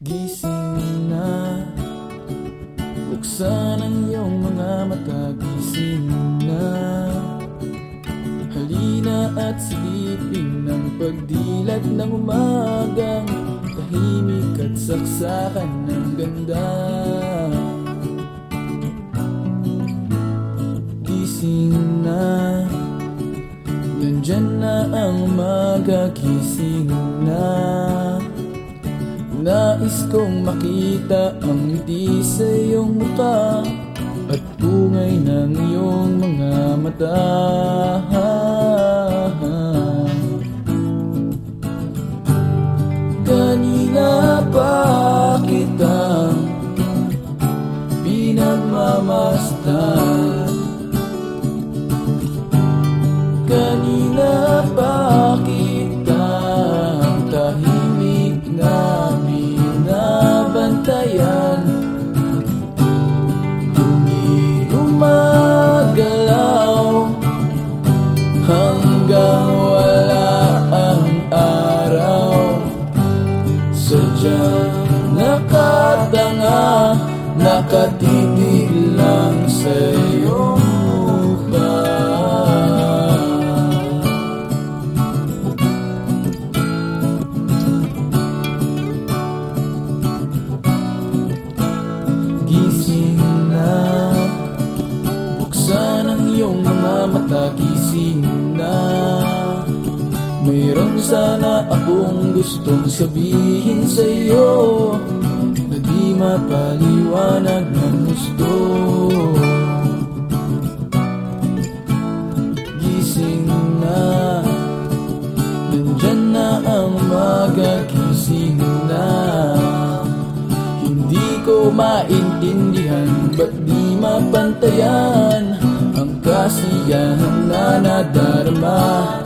Gising na. Buksan ang iyong mga mata Gising na. Halina at silipin ng pagdilat ng umagang Tahimik at saksakan ng ganda. Gising na. Nandyan na ang umaga Gising na Nais kong makita ang ngiti sa iyong mukha At bungay ng iyong mga mata nakatitig lang sa iyong mukha Gising na, ang iyong mga mata, gising na. Sana akong gustong sabihin sa iyo Na di mapaliwanag gusto. Gising na Nandyan na ang magagising na. Hindi ko di mapantayan kasiyahan na nadarama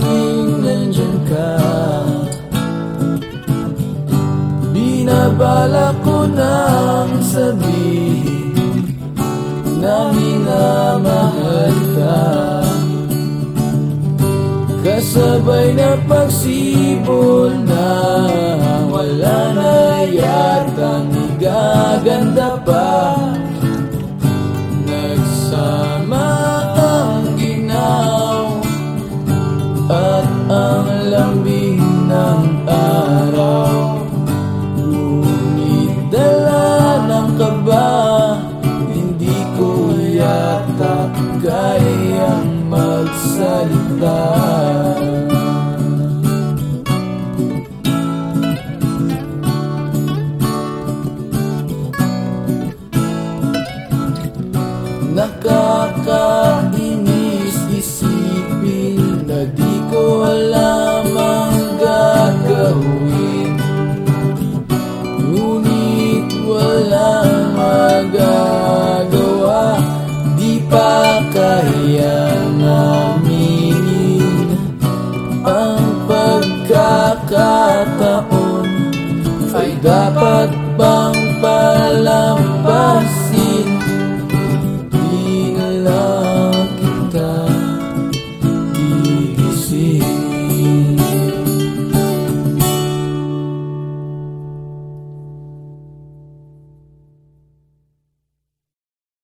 Tuwing nandyan ka ko nang sabihin Na minamahal ka. Kasabay na pagsibol na Wala na yatang igaganda pa salidade. dipakai yang